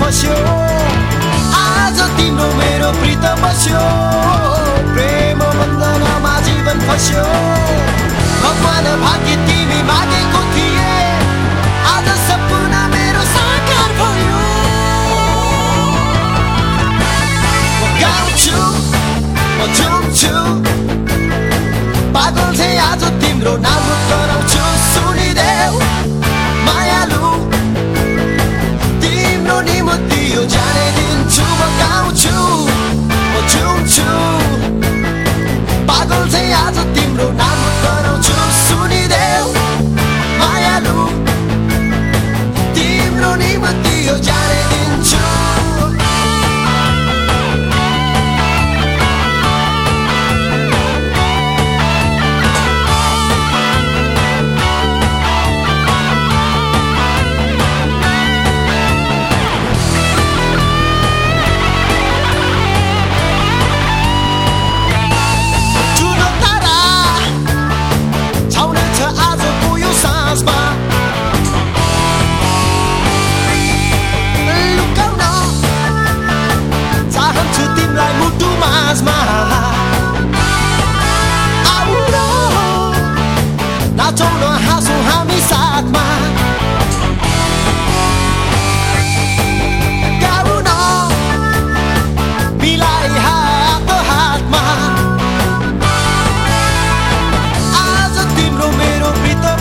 बस्यो आज तिम्रो मेरो प्रित बस्यो प्रेम बन्धनमा जीवन फस्यो भगवान भाग्य तिमी मागेको थिए आज सपना मेरो साकार भयो गाउँछु म झुम्छु पागल थिएँ आज तिम्रो नाम मायालु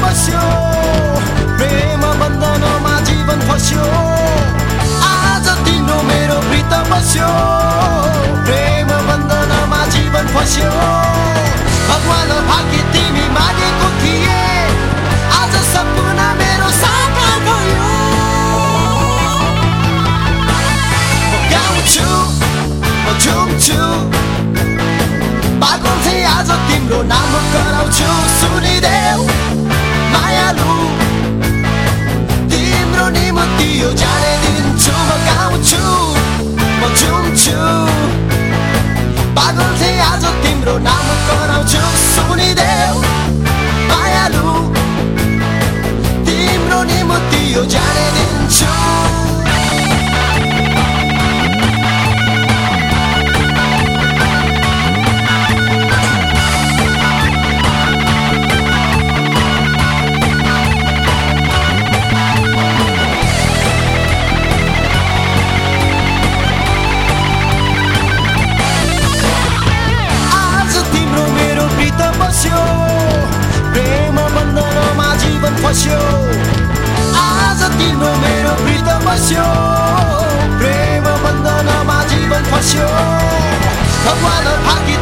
बस्यो प्रेम बन्धनमा जीवन फस्यो। आज तिम्रो मेरो प्रित बस्यो। तिम्रो नाम कराउँछु सुनिदेऊ मायालु तिम्रो निम्ति यो जाने प्रेम बन्धनमा जीवन फस्यो भगवान भाग्य